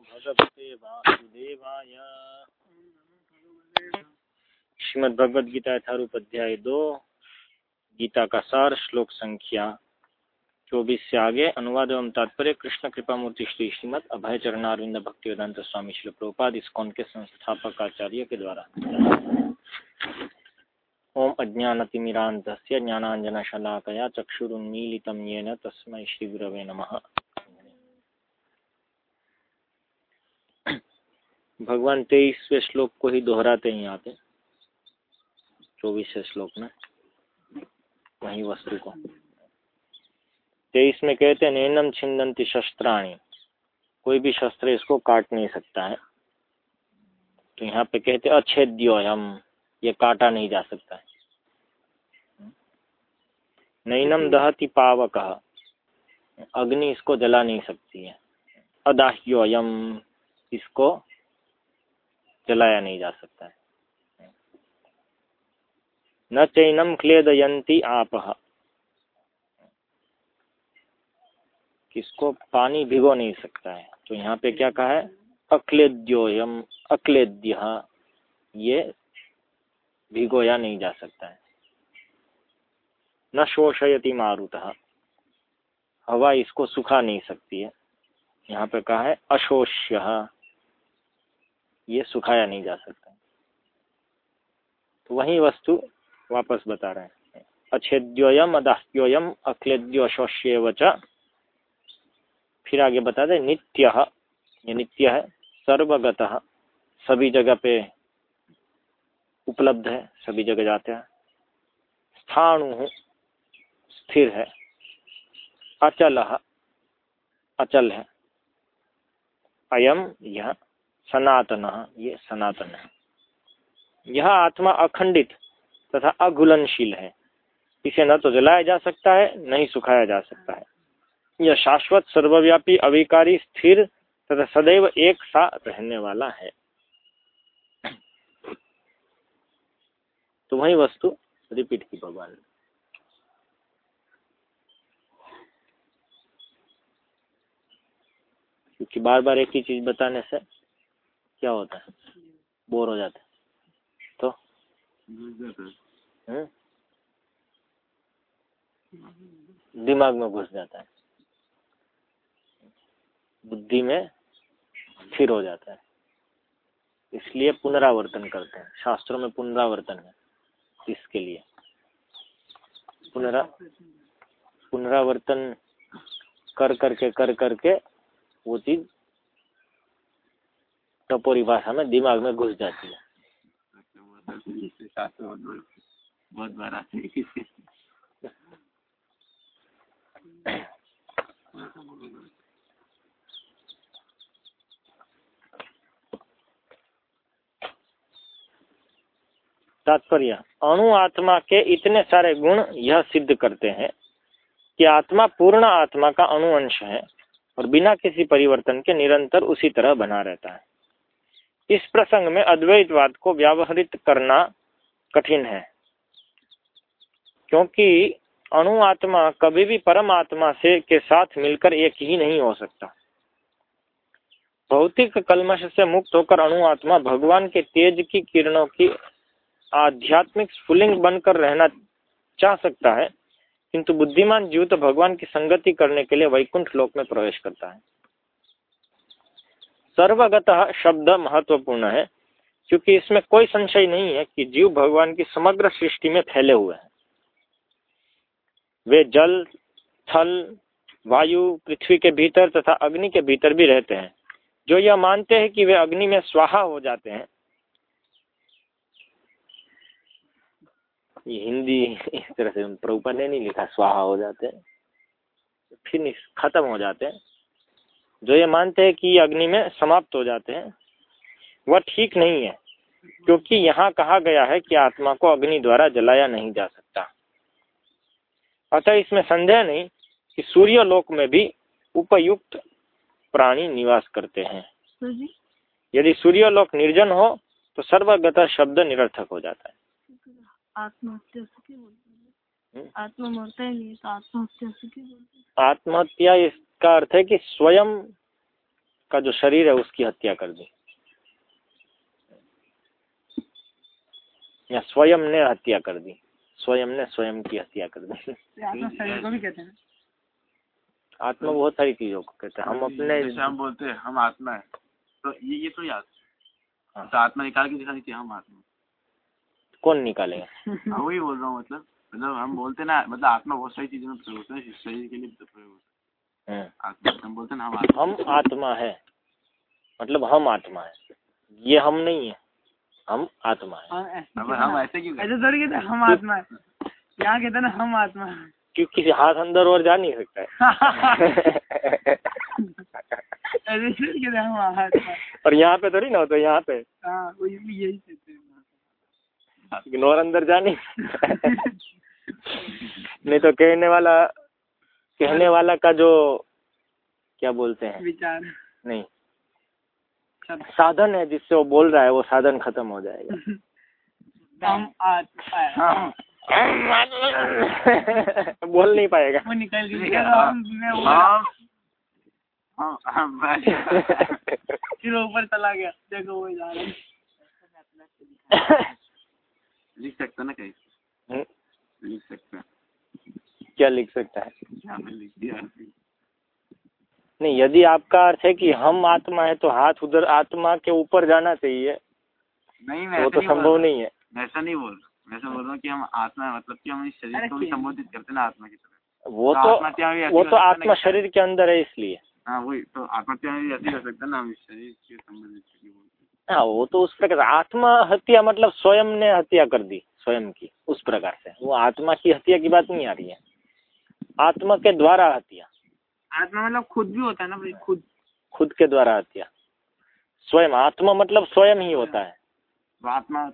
भगवते वासुदेवाय श्रीमद भगवद गीता यथारूप अध्याय दो गीता का सार श्लोक संख्या चौबीस से आगे, अनुवाद एवं तात्पर्य कृष्ण कृपा मूर्ति श्री श्रीमद अभय चरणारविंद भक्ति वेदांत स्वामी श्री प्रभुपाद इस्कॉन के संस्थापक आचार्य के द्वारा। ओम अज्ञानतिमिरान्तस्य ज्ञानाञ्जनशलाकया चक्षुरुन्मीलितं येन तस्मै श्रीगुरवे नमः। भगवान तेईसवें श्लोक को ही दोहराते हैं यहाँ पे। चौबीसवें श्लोक में, वही वस्तु को। तेईस में कहते हैं नैनम छिंदंती शस्त्राणी, कोई भी शस्त्र इसको काट नहीं सकता है। तो यहाँ पे कहते अच्छेद्योयम ये काटा नहीं जा सकता है। नैनम दहती पावक, अग्नि इसको जला नहीं सकती है। अदाह्योयम, इसको जलाया नहीं जा सकता है। न चैनम क्लेदयंती आप। किसको पानी भिगो नहीं सकता है। तो यहाँ पे क्या कहा है? अक्लेद्योयम, अक्लेद्य। ये भिगोया नहीं जा सकता है। न शोषयति मारुत। हवा इसको सुखा नहीं सकती है। यहाँ पे कहा है अशोष्य। ये सुखाया नहीं जा सकता। तो वही वस्तु वापस बता रहे हैं। अच्छेद्योयम अदाह्योयम अक्लेद्योशोष्यव च। फिर आगे बता दे, नित्य, ये नित्य है, सर्वगत, सभी जगह पे उपलब्ध है, सभी जगह जाते हैं। स्थाणु, स्थिर है। अचल अचल है। अयम, यह सनातन, ये सनातन है। यह आत्मा अखंडित तथा अघुलनशील है। इसे न तो जलाया जा सकता है, न ही सुखाया जा सकता है। यह शाश्वत, सर्वव्यापी, अविकारी, स्थिर तथा सदैव एक सा रहने वाला है। तो वही वस्तु रिपीट की भगवान। क्योंकि बार बार एक ही चीज़ बताने से क्या होता है? बोर हो जाता है। तो? हम्म? दिमाग में घुस जाता है। बुद्धि में स्थिर हो जाता है। इसलिए पुनरावर्तन करते हैं। शास्त्रों में पुनरावर्तन है इसके लिए। पुनरा पुनरावर्तन कर करके कर करके वो चीज़ टपोरी भाषा में दिमाग में घुस जाती है। बहुत तात्पर्य, अणु आत्मा के इतने सारे गुण यह सिद्ध करते हैं कि आत्मा पूर्ण आत्मा का अणु अंश है और बिना किसी परिवर्तन के निरंतर उसी तरह बना रहता है। इस प्रसंग में अद्वैतवाद को व्यावहारित करना कठिन है, क्योंकि अणु आत्मा कभी भी परम आत्मा से के साथ मिलकर एक ही नहीं हो सकता। भौतिक कलमश से मुक्त होकर अणु आत्मा भगवान के तेज की किरणों की आध्यात्मिक स्फुलिंग बनकर रहना चाह सकता है, किंतु बुद्धिमान जीव तो भगवान की संगति करने के लिए वैकुंठ लोक में प्रवेश करता है। सर्वगत शब्द महत्वपूर्ण है, क्योंकि इसमें कोई संशय नहीं है कि जीव भगवान की समग्र सृष्टि में फैले हुए हैं। वे जल, थल, वायु, पृथ्वी के भीतर तथा अग्नि के भीतर भी रहते हैं। जो यह मानते हैं कि वे अग्नि में स्वाहा हो जाते हैं। ये हिंदी इस तरह से प्रभुपा ने नहीं लिखा, स्वाहा हो जाते हैं, फिर खत्म हो जाते हैं। जो ये मानते हैं कि अग्नि में समाप्त हो जाते हैं वह ठीक नहीं है क्योंकि यहाँ कहा गया है कि आत्मा को अग्नि द्वारा जलाया नहीं जा सकता। अतः इसमें संदेह नहीं कि सूर्य लोक में भी उपयुक्त प्राणी निवास करते हैं। यदि सूर्य लोक निर्जन हो तो सर्वगत शब्द निरर्थक हो जाता है। आत्महत्या हम्म? तो आत्महत्या आत्महत्या इसका अर्थ है कि स्वयं का जो शरीर है उसकी हत्या कर दी। या स्वयं ने हत्या कर दी। स्वयं ने स्वयं की हत्या कर दी। आत्मा शरीर को भी कहते हैं आत्मा बहुत सारी चीज़ों को कहते हैं। हम अपने हम बोलते हैं हम आत्मा है। तो ये ये तो याद हाँ। तो आत्मा निकाल के दिखानी चाहिए हम आत्मा कौन निकालेगा? हाँ, वही बोल रहा हूँ मतलब मतलब हम बोलते ना मतलब आत्मा बहुत सारी चीज़ों में प्रयोग होता है शरीर के लिए तो प्रयोग होता है। हम बोलते ना हम आत्मा हम आत्मा है। मतलब हम आत्मा है। ये हम नहीं है। हम आत्मा है। हम ऐसे क्यों ऐसे थोड़ी कहते हम आत्मा है। यहाँ कहते ना हम आत्मा है। क्योंकि हाथ अंदर और जा नहीं सकता है। ऐसे थोड़ी कहते हैं, हम आत्मा है। और यहाँ पे थोड़ी ना होता यहाँ पे। हाँ यही अंदर जा नहीं नहीं तो कहने वाला कहने वाला का जो क्या बोलते हैं? विचार। नहीं। साधन है जिससे वो बोल रहा है वो साधन खत्म हो जाएगा। हम हाँ बोल नहीं पाएगा। वो निकल है, हम हम फिर ऊपर चला गया। देखो वो जा रहा है। लिख सकते ना कहीं? हम्म, लिख सकते हैं। क्या लिख सकता है? यहाँ पे लिख दिया नहीं यदि आपका अर्थ है कि हम आत्मा है तो हाथ उधर आत्मा के ऊपर जाना चाहिए। नहीं मैं वो तो संभव नहीं है। ऐसा नहीं बोल रहा। बोल रहा हूँ कि हम आत्मा है मतलब कि हम इस शरीर को भी संबोधित करते हैं ना आत्मा की तरह। वो तो तो वो तो आत्मा शरीर के अंदर है इसलिए। हाँ वही तो ऐसी सकता ना हम इस शरीर के संबंधित हैं। हाँ वो तो उस प्रकार आत्मा हत्या मतलब स्वयं ने हत्या कर दी स्वयं की उस प्रकार से। वो आत्मा की हत्या की बात नहीं आ रही है। आत्मा के द्वारा हत्या। आत्मा मतलब खुद भी होता है ना भाई खुद। खुद के द्वारा हत्या। स्वयं आत्मा मतलब स्वयं ही होता है। आत्मा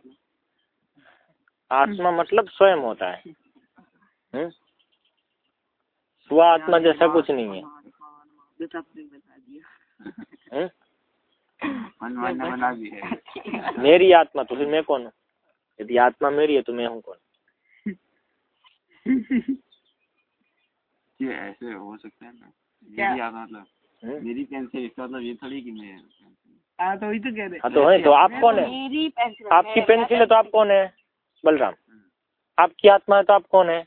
आत्मा मतलब स्वयं होता है। हम्म? स्व आत्मा जैसा कुछ नहीं है। हम्म? है। मेरी आत्मा तो फिर मैं कौन हूँ? यदि आत्मा मेरी है तो मैं हूँ कौन? ये ऐसे हो सकता है ना। क्या? मेरी आत्मा मतलब हम्म? मेरी पेंसिल इसका मतलब ये थोड़ी कि मैं हाँ तो वही तो कह रहे हाँ। तो है तो आप कौन है? मेरी पेंसिल आपकी पेंसिल है तो आप कौन है? बलराम। आपकी आत्मा है तो आप कौन है?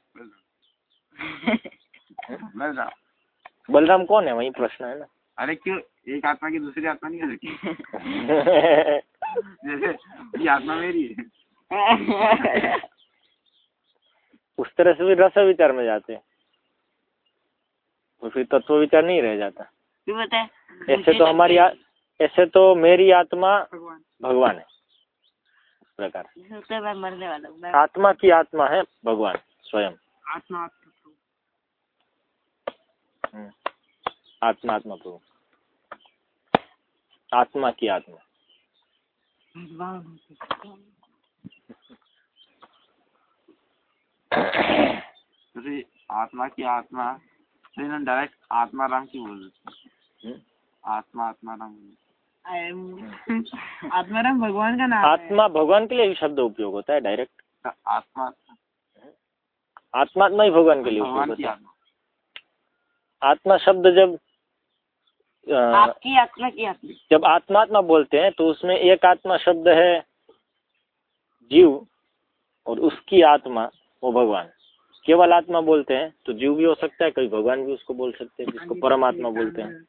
बस रहा बलराम कौन है? वही प्रश्न है ना। अरे क्यों? एक आत्मा की दूसरी आत्मा नहीं हो सकती? जैसे ये आत्मा मेरी है। उस तरह से भी रस विचार में जाते हैं। तो फिर तत्व विचार नहीं रह जाता। तू ऐसे तो हमारी ऐसे तो मेरी आत्मा भगवान। है। प्रकार। मैं मरने वाला हूँ आत्मा की आत्मा है भगवान स्वयं। आत्मा आत्मा हम्म। आत्मा आत्मा प्रभु। आत्मा की आत्मा। भगवान आत्मा की आत्मा तो इन्होंने डायरेक्ट आत्मा राम क्यों बोल देते हम्म। आत्मा आत्मा राम। आत्माराम भगवान का नाम आत्मा भगवान के लिए भी शब्द उपयोग होता है डायरेक्ट तो आत्मा। आत्मात्मा ही भगवान के लिए उपयोग होता है। आत्मा। आत्मा शब्द जब आपकी आत्मा की आत्मा। जब आत्मात्मा बोलते हैं तो उसमें एक आत्मा शब्द है जीव और उसकी आत्मा वो भगवान। केवल आत्मा बोलते हैं तो जीव भी हो सकता है कभी भगवान भी उसको बोल सकते हैं जिसको परमात्मा बोलते हैं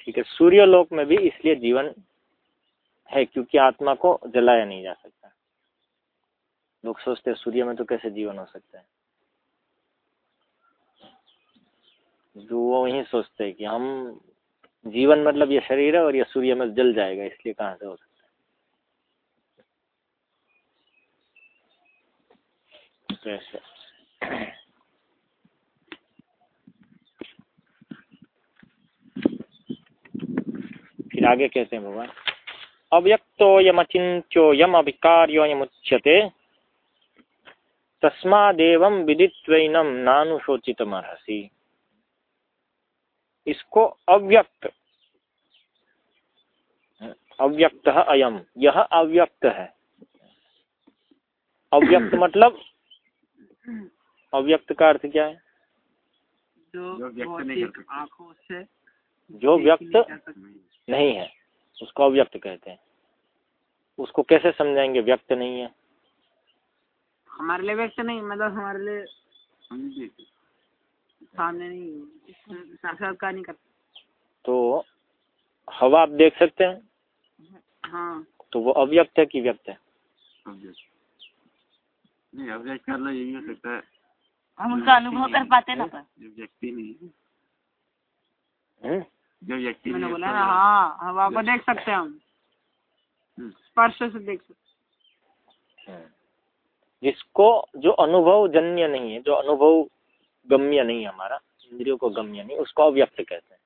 ठीक है सूर्य लोक में भी इसलिए जीवन है क्योंकि आत्मा को जलाया नहीं जा सकता। लोग सोचते हैं सूर्य में तो कैसे जीवन हो सकता है? जो वो वही सोचते हैं कि हम जीवन मतलब ये शरीर है और ये सूर्य में जल जाएगा इसलिए कहाँ से हो सकता तो ऐसे फिर आगे हैं भगवान। अव्यक्तो यमचिन्त्यो यम अभिकार्यो यमुच्यते। तस्मादेवं विदित्वैनम नानुशोचितमर्हसि इसको अव्यक्त अव्यक्त अयम यह अव्यक्त है। अव्यक्त मतलब अव्यक्त का अर्थ क्या है? जो व्यक्त नहीं आँखों से जो व्यक्त नहीं। नहीं है उसको अव्यक्त कहते हैं। उसको कैसे समझाएँगे? व्यक्त नहीं है। हमारे लिए व्यक्त नहीं मतलब हमारे लिए सामने नहीं साक्षात्कार नहीं करते। तो हवा आप देख सकते हैं? हाँ। तो वो अव्यक्त है कि व्यक्त है? अव्यक्त। नहीं करना यही हो सकता है। हम उसका अनुभव कर पाते ना पर जो व्यक्ति नहीं है? जो व्यक्ति मैंने बोला ना हाँ हवा को देख सकते हैं हम। हम्म, स्पर्श से देख सकते हम्म। जिसको जो अनुभव जन्य नहीं है जो अनुभव गम्य नहीं है हमारा इंद्रियों को गम्य नहीं उसको अव्यक्त कहते हैं।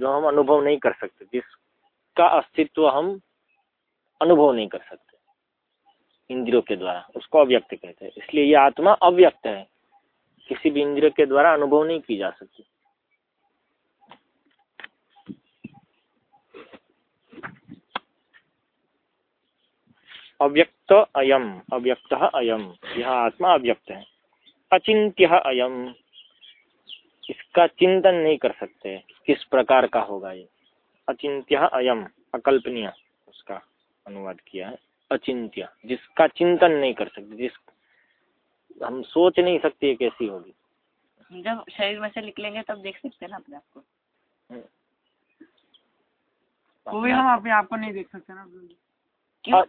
जो हम अनुभव नहीं कर सकते जिसका अस्तित्व हम अनुभव नहीं कर सकते। इंद्रियों के द्वारा, उसको अव्यक्त कहते हैं। इसलिए यह आत्मा अव्यक्त है। किसी भी इंद्रिय के द्वारा अनुभव नहीं की जा सकती। अव्यक्त अयम अव्यक्त अयम, यह आत्मा अव्यक्त है। अचिंत्य अयम, इसका चिंतन नहीं कर सकते। किस प्रकार का होगा ये? अचिंत्य अयम, अकल्पनीय, उसका अनुवाद किया है। अचिंत्य जिसका चिंतन नहीं कर सकते जिस हम सोच नहीं सकते ये कैसी होगी। जब शरीर में से निकलेंगे तब देख सकते हैं ना अपने आप को। वो भी हम अपने आप को नहीं देख सकते ना। क्यों?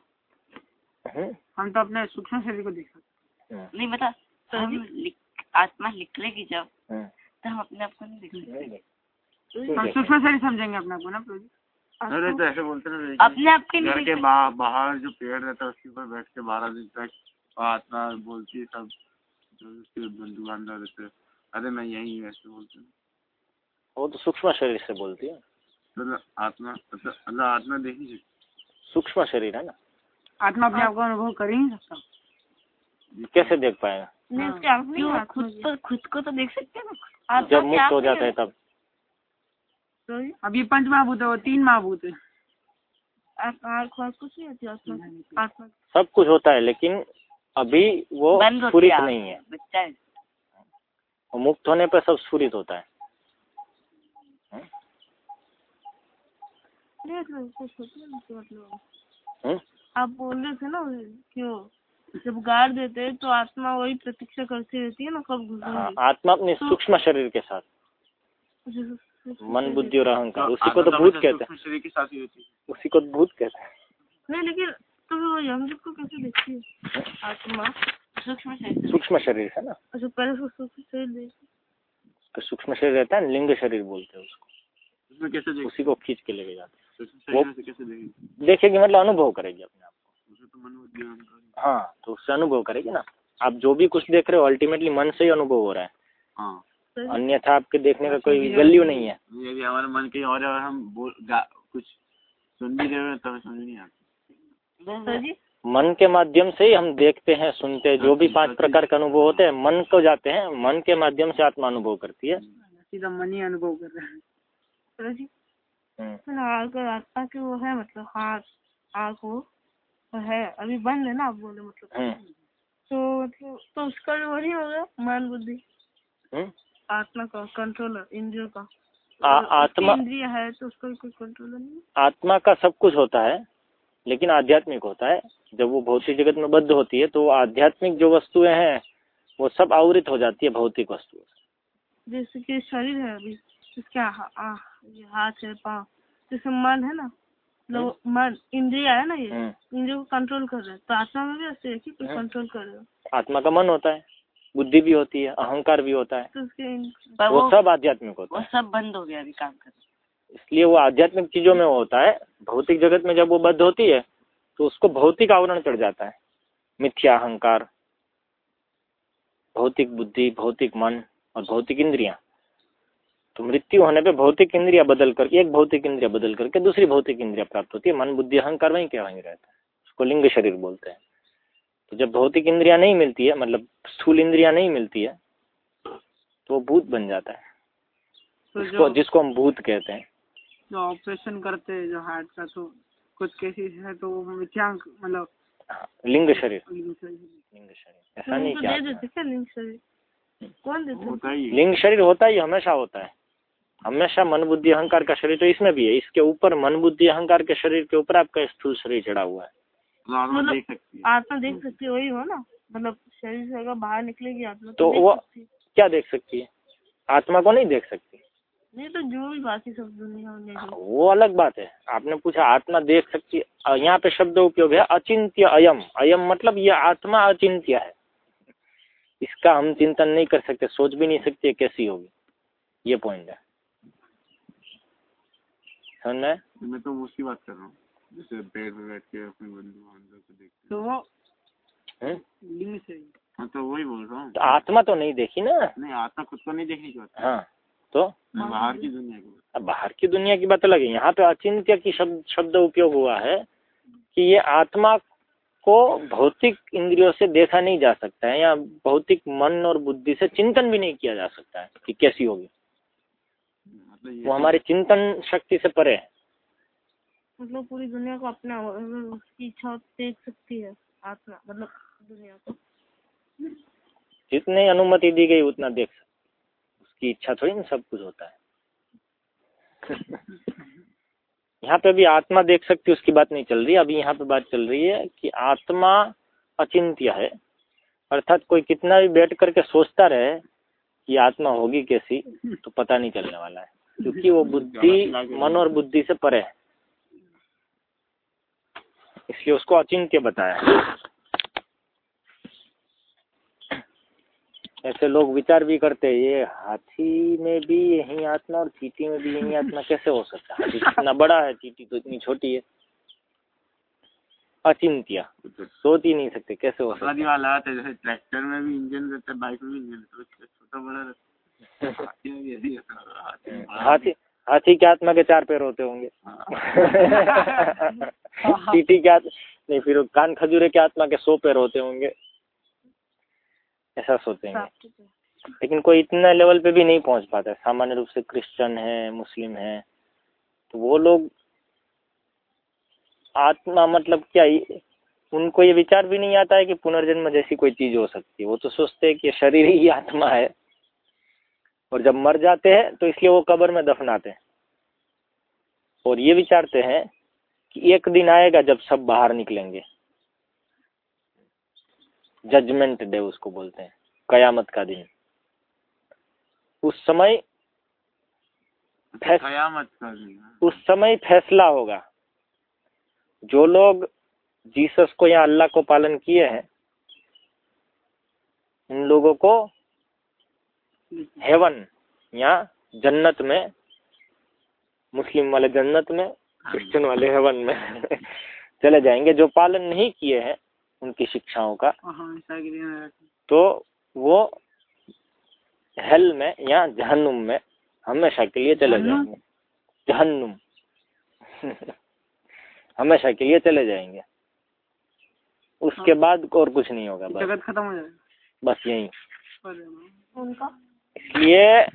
हम्म, हम तो अपने सूक्ष्म शरीर को देख सकते हम्म, नहीं बता। तो हम लिख- आत्मा निकलेगी जब हम्म, तो हम अपने आप को नहीं देख सकते। हम सूक्ष्म शरीर समझेंगे अपने आप को ना प्रभु जी? अरे तो ऐसे बोलते ना अपने आप के घर के बाहर बाहर जो पेड़ रहता है उसके ऊपर बैठ के बारह दिन तक आत्मा बोलती है सब जो उसके बंधु बांधव रहते अरे मैं यही हूँ ऐसे बोलते हैं। वो तो सूक्ष्म शरीर से बोलती है। तो आत्मा मतलब आत्मा देख नहीं सकती सूक्ष्म शरीर है ना? आत्मा अपने आप को अनुभव कर ही नहीं सकता। कैसे देख पाएगा? क्यों? खुद तो खुद को तो देख सकते हैं ना? जब मुक्त हो जाता है? तब। अब ये पंच महाभूत है वो तीन महाभूत है। कुछ नहीं होती आत्मा आत्मा सब कुछ होता है लेकिन अभी वो स्फुरित नहीं है। बच्चा है। मुक्त होने पर सब स्फुरित होता है। हम्म? आप बोल रहे थे ना क्यों? जब गाड़ देते हैं तो आत्मा वही प्रतीक्षा करती रहती है ना कब हाँ, आत्मा अपने सूक्ष्म शरीर के साथ। मन बुद्धि और अहंकार उसी को तो भूत कहते हैं। शरीर के साथ होती है। उसी को तो भूत कहते हैं। नहीं लेकिन तो हम सबको कैसे देखती है? आत्मा सूक्ष्म शरीर। सूक्ष्म शरीर है ना? अच्छा पहले उसको सूक्ष्म शरीर देखती तो सूक्ष्म शरीर रहता है लिंग शरीर बोलते हैं उसको। उसमें कैसे उसी को खींच के लेके जाते में से कैसे देखेंगे? हैं देखेगी मतलब अनुभव करेगी अपने आप उसे तो को हाँ तो उससे अनुभव करेगी ना आप। जो भी कुछ देख रहे हो अल्टीमेटली मन से ही अनुभव हो रहा है। हाँ। अन्यथा आपके देखने का कोई वैल्यू नहीं है। यदि हमारे मन कहीं और है और हम बोल कुछ सुन भी रहे हो तो समझ नहीं आता। मन के माध्यम से ही हम देखते हैं सुनते हैं जो भी पाँच प्रकार के अनुभव होते हैं मन को जाते हैं मन के माध्यम से आत्मा अनुभव करती है। सीधा मन ही अनुभव कर रहे हैं। सर जी? हम्म, अगर आत्मा के वो है मतलब हाथ आँख वो वो है अभी बंद है ना आप बोले मतलब। हम्म, तो मतलब तो उसका भी वही होगा मन बुद्धि हम्म। आत्मा का कंट्रोलर इंद्रियों का। आ- आत्मा इंद्रिय है तो उसका कोई कंट्रोलर नहीं आत्मा का सब कुछ होता है लेकिन आध्यात्मिक होता है। जब वो भौतिक जगत में बद्ध होती है तो आध्यात्मिक जो वस्तुएँ हैं वो सब आवृत हो जाती है भौतिक वस्तुओं से। जैसे कि शरीर है अभी इसका हाथ है पाँव जैसे मन है ना मतलब मन इंद्रिया है ना ये हम्म, इंद्रियों को कंट्रोल कर रहा है। तो आत्मा में भी ऐसे है कि कोई हम्म। कंट्रोल कर रहा है? आत्मा का मन होता है। बुद्धि भी होती है अहंकार भी होता है। तो वो वो सब आध्यात्मिक होता वो है। सब बंद हो गया अभी काम कर इसलिए वो आध्यात्मिक चीज़ों में वो होता है। भौतिक जगत में जब वो बद्ध होती है तो उसको भौतिक आवरण चढ़ जाता है। मिथ्या अहंकार भौतिक बुद्धि भौतिक मन और भौतिक इंद्रिया। तो मृत्यु होने पे भौतिक इंद्रिया बदल करके एक भौतिक इंद्रिया बदल करके दूसरी भौतिक इंद्रिया प्राप्त होती है। मन बुद्धि अहंकार वहीं क्या वहीं रहता है। उसको लिंग शरीर बोलते हैं। तो जब भौतिक इंद्रिया नहीं मिलती है मतलब स्थूल इंद्रिया नहीं मिलती है तो वो भूत बन जाता है। तो जिसको जिसको हम भूत कहते हैं। जो ऑपरेशन करते हैं जो हार्ट का तो कुछ केसेस है तो मिथ्यांक मतलब लिंग शरीर। लिंग शरीर। ऐसा नहीं क्या देते लिंग शरीर? कौन ही है। लिंग शरीर होता ही हमेशा होता है। हमेशा मन बुद्धि अहंकार का शरीर तो इसमें भी है। इसके ऊपर मन बुद्धि अहंकार के शरीर के ऊपर आपका स्थूल शरीर चढ़ा हुआ है। तो आत्मा मतलब देख सकती है। आत्मा देख सकती है वही हो ना? मतलब शरीर से अगर बाहर निकलेगी आत्मा तो वो- क्या देख सकती है? आत्मा को नहीं देख सकती? नहीं तो जो भी बाकी सब दुनिया में हाँ, वो अलग बात है। आपने पूछा आत्मा देख सकती है। यहाँ पे शब्द उपयोग है अचिंत्य अयम। अयम मतलब ये आत्मा अचिंत्य है। इसका हम चिंतन नहीं कर सकते सोच भी नहीं सकते कैसी होगी। ये पॉइंट है। समझ में मैं तो उसकी बात कर रहा हूँ। जैसे पेड़ पे बैठ के अपने बंधु बांधव को देखते तो वो हैं? लिंग से हैं। तो वही बोल रहा हूँ। तो आत्मा तो नहीं देखी ना? नहीं आत्मा खुद को नहीं देखने की बात। हाँ तो? बाहर की दुनिया की बात। अब बाहर की दुनिया की बात अलग है। यहाँ पे अचिंत्य की शब्द शब्द उपयोग हुआ है कि ये आत्मा को भौतिक इंद्रियों से देखा नहीं जा सकता है या भौतिक मन और बुद्धि से चिंतन भी नहीं किया जा सकता है कि कैसी होगी। मतलब वो हमारे चिंतन शक्ति से परे है। मतलब पूरी दुनिया को अपना उसकी इच्छा देख सकती है आत्मा मतलब दुनिया को। जितनी अनुमति दी गई उतना देख सकते उसकी इच्छा थोड़ी ना सब कुछ होता है। यहाँ पे भी आत्मा देख सकती है उसकी बात नहीं चल रही। अभी यहाँ पे बात चल रही है कि आत्मा अचिंत्य है। अर्थात कोई कितना भी बैठ करके सोचता रहे कि आत्मा होगी कैसी तो पता नहीं चलने वाला है। क्योंकि वो बुद्धि मन और बुद्धि से परे है। इसलिए उसको अचिंत्य बताया। ऐसे लोग विचार भी करते हैं ये हाथी में भी यही आत्मा और चीटी में भी यही आत्मा कैसे हो सकता है? हाथी इतना बड़ा है चीटी तो इतनी छोटी है। अचिंत्य सोच ही नहीं सकते कैसे हो सकता वाला आता है जैसे ट्रैक्टर में भी इंजन रहता है बाइक में भी इंजन रहता है छोटा बड़ा रहता है। हाथी हाथी के आत्मा के चार पैर होते होंगे। हाँ। चीटी के आत्मा नहीं फिर कान खजूरे के आत्मा के सौ पैर होते होंगे। ऐसा सोते हैं। लेकिन कोई इतना लेवल पे भी नहीं पहुँच पाता सामान्य रूप से क्रिश्चियन है मुस्लिम है। तो वो लोग आत्मा मतलब क्या ये- उनको ये विचार भी नहीं आता है कि पुनर्जन्म जैसी कोई चीज़ हो सकती है। वो तो सोचते हैं कि शरीर ही आत्मा है। और जब मर जाते हैं तो इसलिए वो कब्र में दफनाते हैं। और ये विचारते हैं कि एक दिन आएगा जब सब बाहर निकलेंगे। जजमेंट डे उसको बोलते हैं। कयामत का दिन। उस समय कयामत का दिन उस समय फैसला होगा। जो लोग जीसस को या अल्लाह को पालन किए हैं उन लोगों को हेवन या जन्नत में मुस्लिम वाले जन्नत में क्रिश्चियन वाले हेवन में। चले जाएँगे। जो पालन नहीं किए हैं उनकी शिक्षाओं का हाँ दिन तो वो हेल में या जहन्नुम में हमेशा के लिए चले जाएँगे। जहन्नुम। हमेशा के लिए चले जाएँगे। उसके बाद और कुछ नहीं होगा बस। जगत खत्म हो जाएगा। बस यही। उनका? इसलिए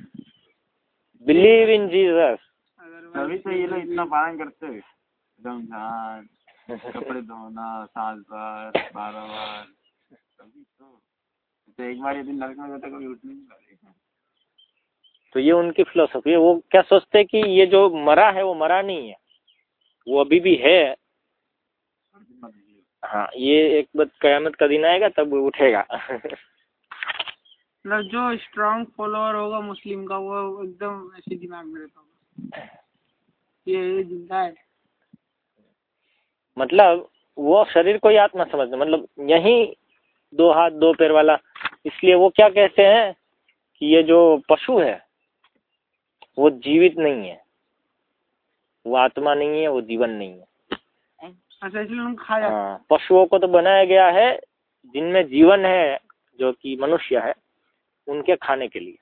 बिलीव इन जीसस तभी तो ये लोग इतना पालन करते हैं। एकदम ध्यान कपड़े धोना सात बार बारह बार तभी तो। तो एक बार यदि नरक में जाता कभी उठ नहीं तो ये उनकी फिलोसफी है। वो क्या सोचते हैं कि ये जो मरा है वो मरा नहीं है? वो अभी भी है। हाँ ये एक बार कयामत का दिन आएगा तब वो उठेगा। मतलब जो स्ट्रांग फॉलोअर होगा मुस्लिम का वो एकदम ऐसे दिमाग में रहता होगा। ये ये ज़िंदा है। मतलब वो शरीर को ही आत्मा समझते मतलब यही दो हाथ दो पैर वाला। इसलिए वो क्या कहते हैं कि ये जो पशु है वो जीवित नहीं है। वो आत्मा नहीं है वो जीवन नहीं है। अच्छा इसलिए उनको खाया। हाँ पशुओं को तो बनाया गया है जिनमें जीवन है जो कि मनुष्य है उनके खाने के लिए।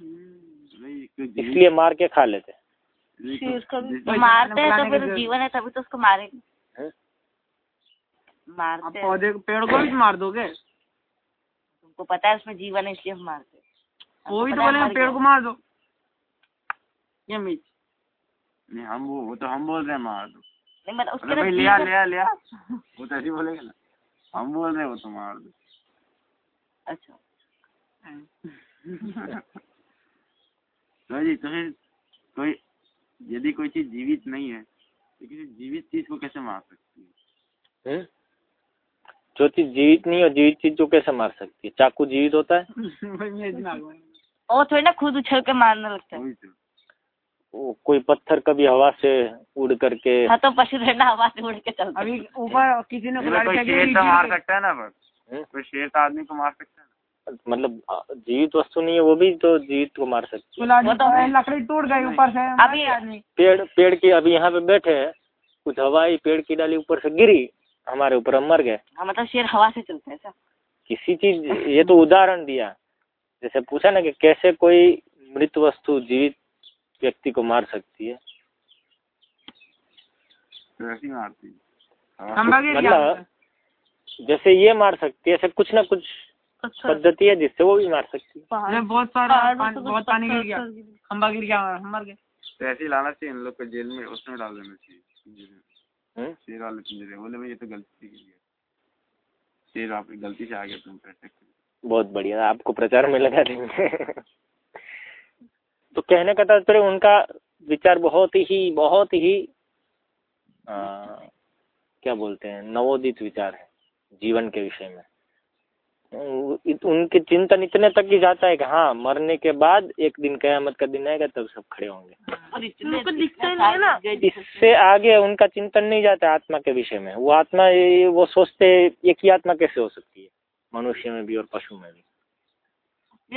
जीवित- इसलिए मार के खा लेते। हैं तो- तो मारते हैं तो फिर जीवन है तभी तो उसको मारेंगे। मारते पौधे पेड़ को भी मार दोगे? तुमको पता है उसमें जीवन है इसलिए हम मारते वो भी तो बोले पेड़ को मार दो। ये मीच नहीं हम वो वो तो हम बोल रहे हैं मार दो। नहीं मतलब उसके भाई लिया लिया लिया। वो तो ऐसे बोलेगा ना। हम बोल रहे हैं वो तो मार दो। अच्छा। तो जी तो फिर कोई यदि कोई चीज़ जीवित नहीं है तो किसी जीवित चीज़ को कैसे मार सकती है? जो चीज़ जीवित नहीं हो जीवित चीज़ को कैसे मार सकती है? चाकू जीवित होता है? वो थोड़ी ना खुद उछल के मारने लगता है। वही तो। वो कोई पत्थर कभी हवा से उड़ करके हाँ तो पशु रहना हवा से उड़ के चलता अभी ऊपर किसी ने कोई शेर तो मार सकता है ना बस? कोई शेर तो आदमी को मार सकता है ना। मतलब जीवित वस्तु नहीं है वो भी तो जीवित को मार सकती है। तो लकड़ी टूट गई ऊपर से अभी आदमी। पेड़ पेड़ की अभी यहाँ पे बैठे हैं कुछ हवा आई पेड़ की डाली ऊपर से गिरी हमारे ऊपर हम मर गए। हाँ मतलब शेर हवा से चलता है किसी चीज़ ये तो उदाहरण दिया। जैसे पूछा ना कि कैसे कोई मृत वस्तु जीवित व्यक्ति को मार सकती है? ही? है हाँ। मतलब जैसे ये मार सकती है ऐसे कुछ ना कुछ अच्छा। पद्धति है जिससे वो भी मार सकती है। बहुत सारा बहुत पानी गिर गया। खंबा गिर गया हम मर गए तो ऐसे ही लाना चाहिए इन लोग को जेल में उसमें डाल देना चाहिए। हम्म? शेर वाले पिंजरे बोले भाई ये तो गलती से गिर गया शेर आप गलती से आ गया तुम बहुत बढ़िया आपको प्रचार में लगा देंगे। तो कहने का तात्पर्य उनका विचार बहुत ही बहुत ही आ, क्या बोलते हैं नवोदित विचार है जीवन के विषय में। उनके चिंतन इतने तक ही जाता है कि हाँ मरने के बाद एक दिन कयामत का दिन आएगा तब सब खड़े होंगे। ही है। इससे आगे उनका चिंतन नहीं जाता आत्मा के विषय में। वो आत्मा वो सोचते एक ही आत्मा कैसे हो सकती है? मनुष्य में भी और पशु में भी।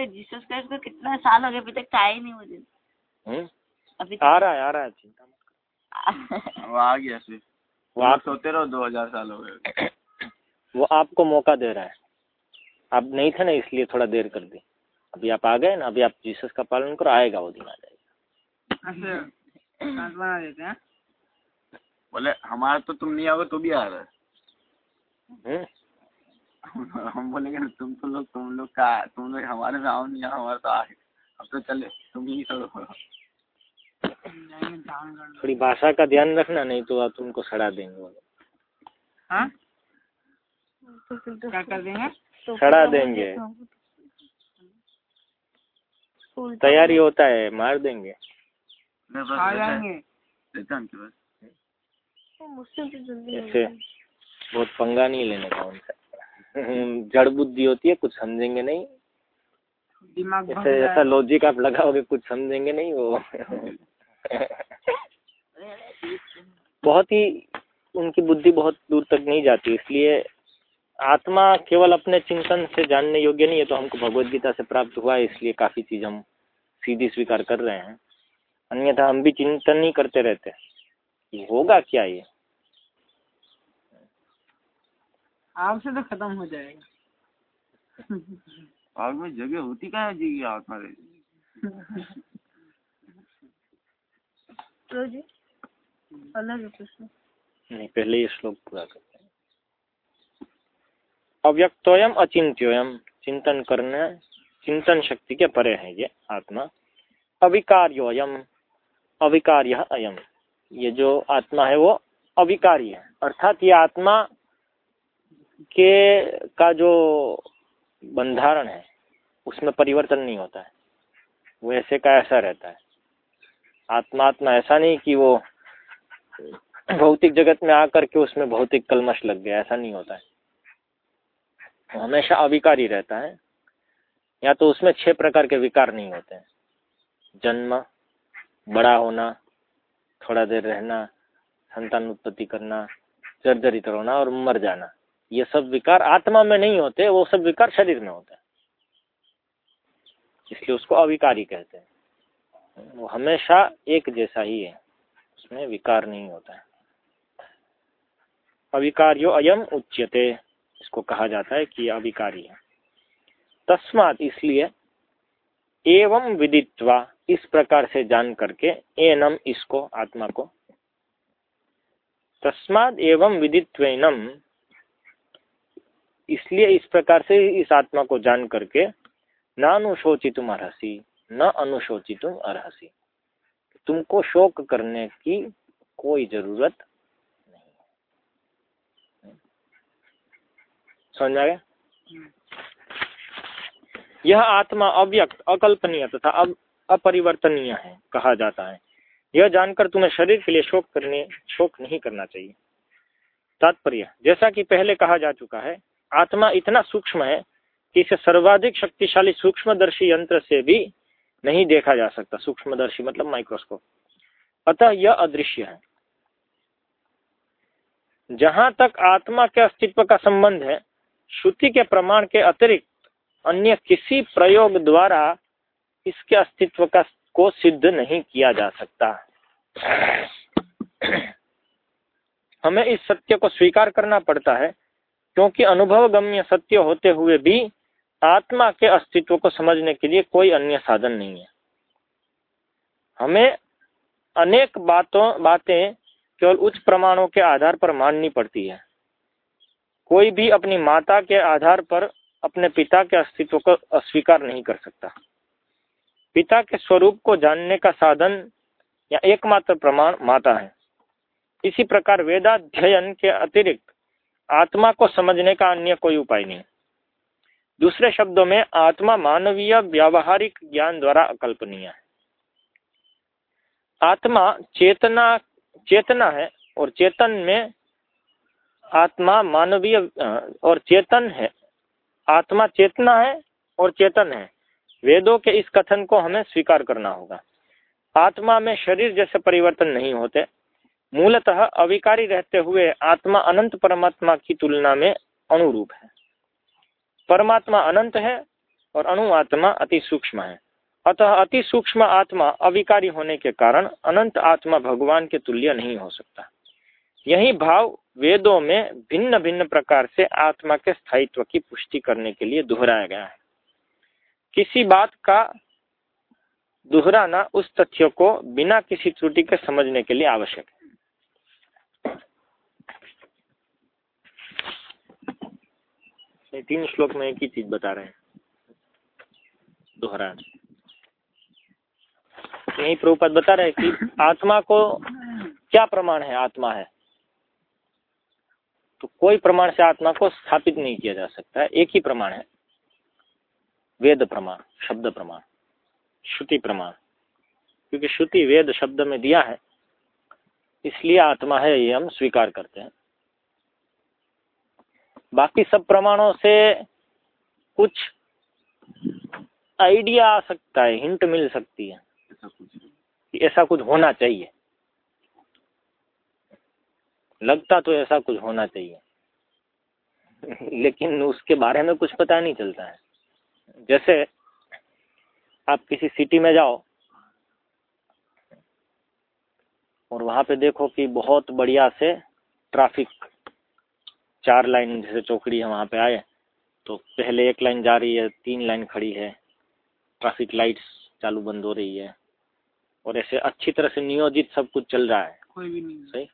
जीसस क्राइस्ट को कितना साल हो गया अभी तक आया ही नहीं दिन। हम्म? अभी आ रहा है आ रहा है चिंता मत वो आ गया वो आप सोते रहो दो हज़ार साल हो गए। वो आपको मौका दे रहा है। आप नहीं थे ना इसलिए थोड़ा देर कर दी। अभी आप आ गए ना अभी आप जीसस का पालन करो आएगा वो दिन आ जाएगा। देते हैं? बोले हमारा तो तुम नहीं आओगे तो भी आ रहा है। हम्म? हम बोलेंगे ना तुम तो लोग तुम लोग का तुम लोग हमारे में आओ नहीं आओ हमारा तो आ अब तो चले तुम ही करो करने। थोड़ी भाषा का ध्यान रखना नहीं तो आप तुमको सड़ा देंगे। हाँ? क्या कर देंगे? सड़ा देंगे। तैयारी होता है मार देंगे। मैं बस आ रहता है- तो जल्दी ऐसे बहुत पंगा नहीं लेने का उनसे। जड़ बुद्धि होती है कुछ समझेंगे नहीं। दिमाग ऐसे ऐसा लॉजिक आप लगाओगे कुछ समझेंगे नहीं वो। बहुत ही उनकी बुद्धि बहुत दूर तक नहीं जाती इसलिए आत्मा केवल अपने चिंतन से जानने योग्य नहीं है तो हमको भगवत गीता से प्राप्त हुआ है इसलिए काफ़ी चीज़ हम सीधी स्वीकार कर रहे हैं। अन्यथा हम भी चिंतन नहीं करते रहते होगा क्या ये? आपसे तो खत्म हो जाएगा। आग में जगह होती क्या है जी आत्मा तो जी अलग नहीं पहले ये श्लोक पूरा करते अव्यक्तोयम अचिंत्योयम चिंतन करने चिंतन शक्ति के परे है ये आत्मा। अविकार्योयम। अविकार्य अयम। ये जो आत्मा है वो अविकारी है। अर्थात ये आत्मा के, का जो बंधारण है, उसमें परिवर्तन नहीं होता है। वो ऐसे का ऐसा रहता है। आत्मा आत्मा ऐसा नहीं कि वो भौतिक जगत में आकर के उसमें भौतिक कलमश लग गया, ऐसा नहीं होता है। हमेशा अविकारी रहता है, या तो उसमें छह प्रकार के विकार नहीं होते हैं। जन्म, बड़ा होना, थोड़ा देर रहना, संतान उत्पत्ति करना, जर्जरित होना और मर जाना, ये सब विकार आत्मा में नहीं होते, वो सब विकार शरीर में होते हैं। इसलिए उसको अविकारी कहते हैं। वो हमेशा एक जैसा ही है, उसमें विकार नहीं होता है। अविकार्यो अयम उच्यते। इसको कहा जाता है कि अविकारी है। तस्मात इसलिए एवं विदित्वा इस प्रकार से जान करके एनम इसको, आत्मा को। तस्माद एवं विदित्वेनम, इसलिए इस प्रकार से इस आत्मा को जान करके न अनुशोचितुम अर्हसी, न अनुशोचितुम अर्हसी। तुमको शोक करने की कोई ज़रूरत नहीं है समझ में आ गया? यह आत्मा अव्यक्त अकल्पनीय तथा अब अपरिवर्तनीय है कहा जाता है। यह जानकर तुम्हें शरीर के लिए शोक करने शोक नहीं करना चाहिए। तात्पर्य जैसा कि पहले कहा जा चुका है आत्मा इतना सूक्ष्म है कि इसे सर्वाधिक शक्तिशाली सूक्ष्मदर्शी यंत्र से भी नहीं देखा जा सकता। सूक्ष्मदर्शी मतलब माइक्रोस्कोप। अतः यह अदृश्य है। जहाँ तक आत्मा के अस्तित्व का संबंध है श्रुति के प्रमाण के अतिरिक्त अन्य किसी प्रयोग द्वारा इसके अस्तित्व का को सिद्ध नहीं किया जा सकता। हमें इस सत्य को स्वीकार करना पड़ता है, क्योंकि अनुभव गम्य सत्य होते हुए भी आत्मा के अस्तित्व को समझने के लिए कोई अन्य साधन नहीं है। हमें अनेक बातों, बातें केवल उच्च प्रमाणों के आधार पर माननी पड़ती है। कोई भी अपनी माता के आधार पर अपने पिता के अस्तित्व को अस्वीकार नहीं कर सकता। पिता के स्वरूप को जानने का साधन या एकमात्र प्रमाण माता है। इसी प्रकार वेदाध्ययन के अतिरिक्त आत्मा को समझने का अन्य कोई उपाय नहीं दूसरे शब्दों में, आत्मा मानवीय व्यावहारिक ज्ञान द्वारा अकल्पनीय है। आत्मा चेतना चेतना है और चेतन में आत्मा मानवीय और चेतन है। आत्मा चेतना है और चेतन है। वेदों के इस कथन को हमें स्वीकार करना होगा। आत्मा में शरीर जैसे परिवर्तन नहीं होते। मूलतः अविकारी रहते हुए आत्मा अनंत परमात्मा की तुलना में अनुरूप है। परमात्मा अनंत है और अणु आत्मा अति सूक्ष्म है। अतः अति सूक्ष्म आत्मा अविकारी होने के कारण अनंत आत्मा भगवान के तुल्य नहीं हो सकता। यही भाव वेदों में भिन्न भिन्न प्रकार से आत्मा के स्थायित्व की पुष्टि करने के लिए दोहराया गया है। किसी बात का दोहराना उस तथ्य को बिना किसी त्रुटि के समझने के लिए आवश्यक है। तीन श्लोक में एक ही चीज़ बता रहे हैं। दोहरा। यही प्रभुपद बता रहे हैं कि आत्मा को क्या प्रमाण है? आत्मा है। कोई प्रमाण से आत्मा को स्थापित नहीं किया जा सकता एक ही प्रमाण है। वेद प्रमाण, शब्द प्रमाण, श्रुति प्रमाण। क्योंकि श्रुति वेद शब्द में दिया है, इसलिए आत्मा है, ये हम स्वीकार करते हैं। बाकी सब प्रमाणों से कुछ आइडिया आ सकता है, हिंट मिल सकती है कि ऐसा कुछ होना चाहिए। लगता तो ऐसा कुछ होना चाहिए। लेकिन उसके बारे में कुछ पता नहीं चलता है। जैसे आप किसी सिटी में जाओ और वहाँ पे देखो कि बहुत बढ़िया से ट्रैफ़िक चार लाइन जैसे चौकड़ी है वहाँ पे आए तो पहले एक लाइन जा रही है तीन लाइन खड़ी है ट्रैफ़िक लाइट्स चालू बंद हो रही है और ऐसे अच्छी तरह से नियोजित सब कुछ चल रहा है। कोई भी नहीं सही?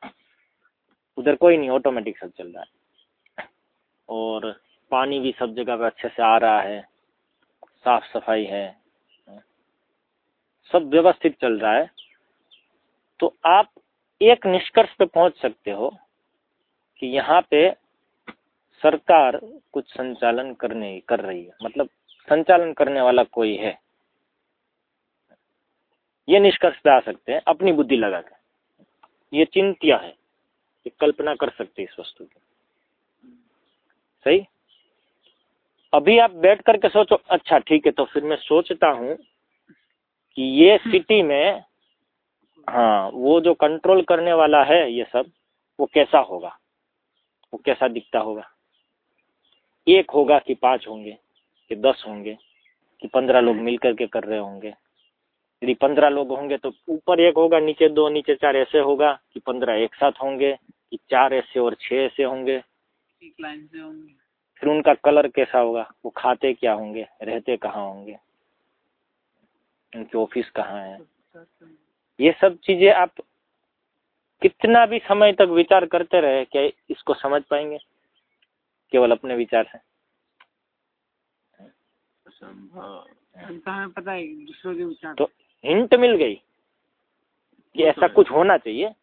उधर कोई नहीं ऑटोमेटिक सब चल रहा है। और पानी भी सब जगह पर अच्छे से आ रहा है। साफ़ सफ़ाई है। सब व्यवस्थित चल रहा है। तो आप एक निष्कर्ष पे पहुँच सकते हो कि यहाँ पे सरकार कुछ संचालन करने, कर रही है। मतलब संचालन करने वाला कोई है। ये निष्कर्ष पे आ सकते हैं अपनी बुद्धि लगा कर ये चिंतिया है ये कल्पना कर सकते इस वस्तु की। सही? अभी आप बैठ करके सोचो। अच्छा ठीक है तो फिर मैं सोचता हूँ कि ये सिटी में हाँ वो जो कंट्रोल करने वाला है ये सब वो कैसा होगा? वो कैसा दिखता होगा? एक होगा कि पाँच होंगे कि दस होंगे कि पंद्रह लोग मिल करके कर रहे होंगे। यदि पंद्रह लोग होंगे तो ऊपर एक होगा नीचे दो नीचे चार ऐसे होगा कि पंद्रह एक साथ होंगे कि चार ऐसे और छह ऐसे होंगे। लाइन से होंगे। फिर उनका कलर कैसा होगा? वो खाते क्या होंगे? रहते कहाँ होंगे? उनके ऑफ़िस कहाँ है? ये सब चीज़ें आप कितना भी समय तक विचार करते रहे क्या इसको समझ पाएँगे? केवल अपने विचार से पता है दूसरों के विचार। तो हिंट मिल गई कि ऐसा कुछ होना चाहिए।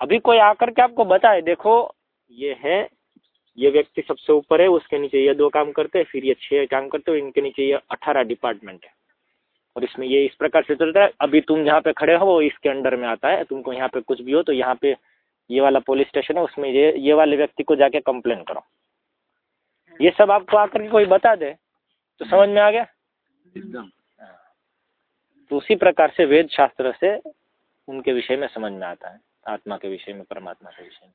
अभी कोई आकर के आपको बताए देखो ये है ये व्यक्ति सबसे ऊपर है उसके नीचे ये दो काम करते हैं फिर ये छह काम करते हैं इनके नीचे ये अठारह डिपार्टमेंट है। और इसमें ये इस प्रकार से चलता है अभी तुम जहाँ पे खड़े हो वो इसके अंडर में आता है तुमको यहाँ पे कुछ भी हो तो यहाँ पे ये वाला पुलिस स्टेशन है उसमें ये ये वाले व्यक्ति को जाके कंप्लेन करो। ये सब आपको आकर के कोई बता दे तो समझ में आ गया? एकदम। तो उसी प्रकार से वेद शास्त्र से उनके विषय में समझ में आता है आत्मा के विषय में परमात्मा के विषय में।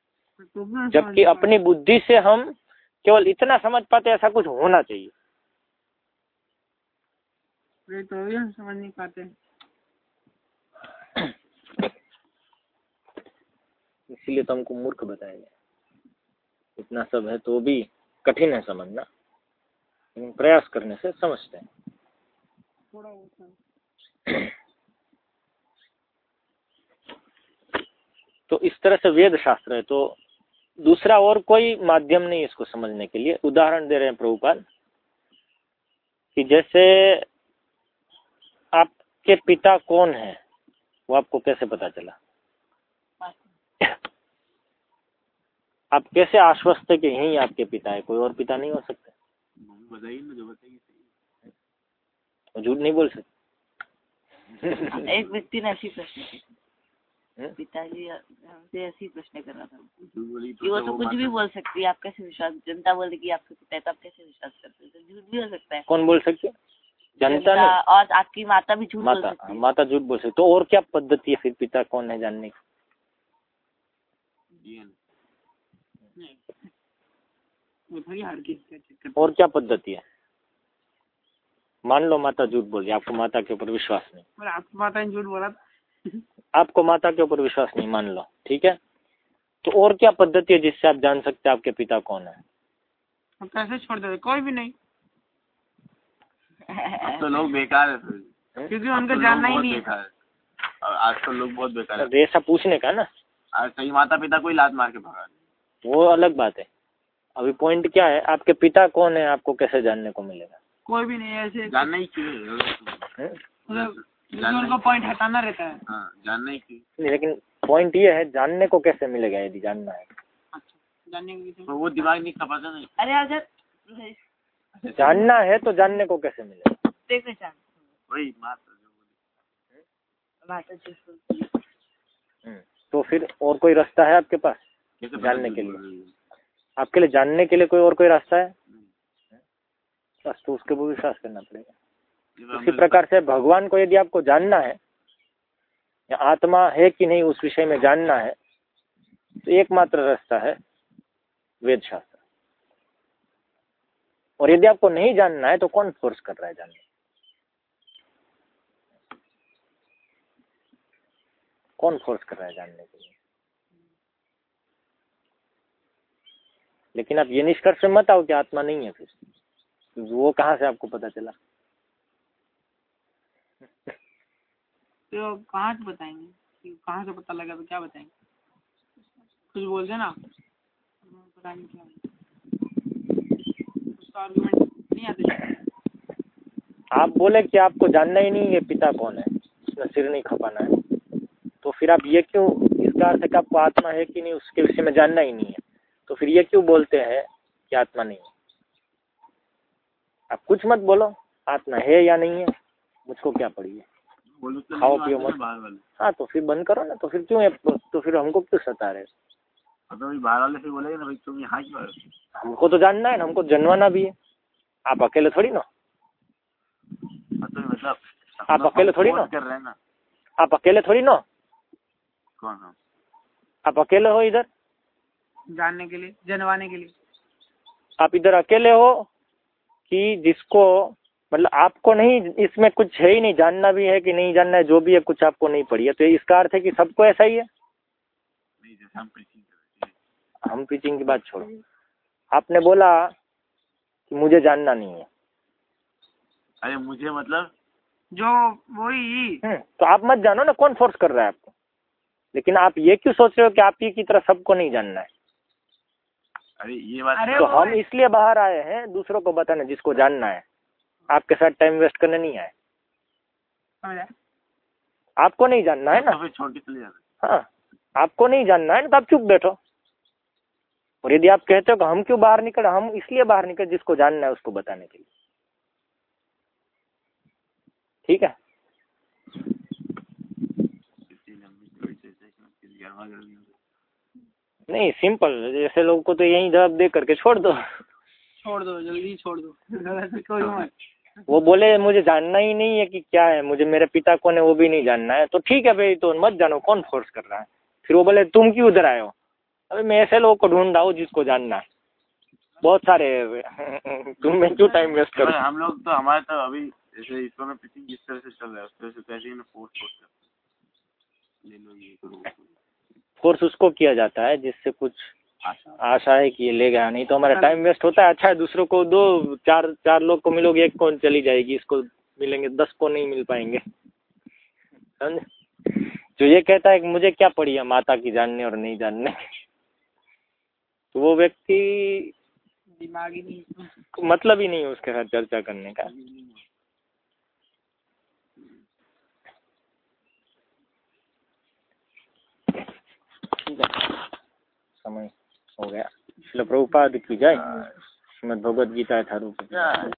जबकि अपनी बुद्धि से हम केवल इतना समझ पाते ऐसा कुछ होना चाहिए। तो समझ नहीं पाते। इसीलिए तो हमको मूर्ख बताया गया। इतना सब है तो भी कठिन है समझना। लेकिन प्रयास करने से समझते हैं। है तो इस तरह से वेद शास्त्र है तो दूसरा और कोई माध्यम नहीं इसको समझने के लिए। उदाहरण दे रहे हैं प्रभुपाल कि जैसे आपके पिता कौन है वो आपको कैसे पता चला? आप कैसे आश्वस्त है कि यही आपके पिता है? कोई और पिता नहीं हो सकते। बताइए ना जो बताइए झूठ नहीं बोल सकते। एक व्यक्ति ने ऐसी प्रश्न? पिताजी हमसे ऐसी प्रश्न कर रहा था। कि वो तो कुछ भी बोल सकती है आप कैसे विश्वास जनता बोल रही आपके पिता है तो आप कैसे विश्वास करते हो? तो झूठ भी हो सकता है। कौन बोल सकती है? जनता नहीं और आपकी माता भी झूठ बोल माता सकती माता झूठ बोल सकती तो और क्या पद्धति है फिर पिता कौन है जानने की? और क्या पद्धति है? मान लो माता झूठ बोली आपको माता के ऊपर विश्वास नहीं। आपकी माता ने झूठ बोला था आपको माता के ऊपर विश्वास नहीं मान लो ठीक है? तो और क्या पद्धति है जिससे आप जान सकते हैं आपके पिता कौन है? हम कैसे छोड़ देते कोई भी नहीं। अब तो लोग बेकार है फिर। क्योंकि उनको तो जानना ही नहीं है। आज तो लोग बहुत बेकार है। ऐसा पूछने का ना। आज कई माता पिता को ही लात मार के भगा वो अलग बात है। अभी पॉइंट क्या है? आपके पिता कौन है? आपको कैसे जानने को मिलेगा? कोई भी नहीं है ऐसे जानना ही क्यों उनको पॉइंट हटाना रहता है। हाँ जानना ही क्यों नहीं, लेकिन पॉइंट ये है जानने को कैसे मिलेगा यदि जानना है? अच्छा जानने के तो वो दिमाग नहीं खपाता नहीं अरे अगर जानना है तो जानने को कैसे मिलेगा? देखो वही हम्म, तो फिर और कोई रास्ता है आपके पास जानने के लिए। आपके लिए जानने के लिए कोई और कोई रास्ता है? बस तो उसके ऊपर विश्वास करना पड़ेगा। तो उसी प्रकार से भगवान को यदि आपको जानना है या आत्मा है कि नहीं उस विषय में जानना है तो एकमात्र रास्ता है वेद शास्त्र। और यदि आपको नहीं जानना है तो कौन फोर्स कर रहा है जानने? कौन फोर्स कर रहा है जानने के लिए? लेकिन आप ये निष्कर्ष मत आओ कि आत्मा नहीं है फिर। वो कहाँ से आपको पता चला? तो कहाँ से बताएँगे? कहाँ से पता लगा तो क्या बताएँगे? कुछ बोल देना। पता नहीं क्या? उसका आर्गुमेंट नहीं आते। आप बोले कि आपको जानना ही नहीं है पिता कौन है उसमें सिर नहीं खपाना है। तो फिर आप ये क्यों, इसका अर्थ है कि आपको आत्मा है कि नहीं, उसके विषय में जानना ही नहीं है। तो फिर ये क्यों बोलते हैं कि आत्मा नहीं है? आप कुछ मत बोलो, आत्मा है या नहीं है, मुझको क्या पड़ी है? तो खाओ पियो मत। हाँ तो फिर बंद करो ना तो फिर क्यों तो फिर हमको क्यों सता रहे तो भाई बाहर वाले फिर बोलेंगे ना भाई तुम यहाँ क्यों हमको तो जानना है ना हमको जनवाना भी है। आप अकेले थोड़ी ना तो मतलब आप अकेले थोड़ी ना? कर रहे ना। आप अकेले थोड़ी ना कौन हाँ? आप अकेले हो इधर? जानने के लिए जनवाने के लिए। आप इधर अकेले हो कि जिसको मतलब आपको नहीं इसमें कुछ है ही नहीं जानना भी है कि नहीं जानना है जो भी है कुछ आपको नहीं पड़ी है। तो इसका अर्थ है कि सबको ऐसा ही है? नहीं हम पिचिंग की बात छोड़ो। आपने बोला कि मुझे जानना नहीं है। अरे मुझे मतलब जो वही। हम्म, तो आप मत जानो ना कौन फोर्स कर रहा है आपको? लेकिन आप ये क्यों सोच रहे हो कि आप ही की तरह सबको नहीं जानना है? अरे ये बात अरे तो हम इसलिए बाहर आए हैं दूसरों को बताने जिसको जानना है। आपके साथ टाइम वेस्ट करने नहीं आए। समझा आपको नहीं जानना है ना? तो चले जाते हाँ। आपको नहीं जानना है ना तो आप चुप बैठो। और यदि आप कहते हो कि हम क्यों बाहर निकले हम इसलिए बाहर निकले जिसको जानना है उसको बताने के लिए। ठीक है। नहीं सिंपल जैसे लोगों को तो यही जवाब दे करके छोड़ दो। छोड़ दो जल्दी छोड़ दो। कोई मत। वो बोले मुझे जानना ही नहीं है कि क्या है मुझे मेरे पिता कौन है वो भी नहीं जानना है। तो ठीक है भाई तो मत जानो कौन फोर्स कर रहा है? फिर वो बोले तुम क्यों उधर आए हो? अबे मैं ऐसे लोगों को ढूंढ रहा हूँ जिसको जानना है। बहुत सारे। तुम मैं क्यों टाइम वेस्ट करूँ? हम लोग तो हमारे तो अभी जैसे इसको में पिचिंग जिस तरह से चल रहा है उस तरह से कैसे फोर्स। फोर्स उसको किया जाता है जिससे कुछ आशा है कि ये ले गया। नहीं तो हमारा टाइम वेस्ट होता है। अच्छा है दूसरों को दो चार चार लोग को मिलोगे एक कौन चली जाएगी? इसको मिलेंगे दस को नहीं मिल पाएँगे। समझे? जो ये कहता है कि मुझे क्या पड़ी है माता की जानने और नहीं जानने? तो वो व्यक्ति दिमाग ही। नहीं मतलब ही नहीं है उसके साथ चर्चा करने का। ठीक है। समय हो गया। प्रभुपाद की जाए श्रीमद भगवद गीता यथारूप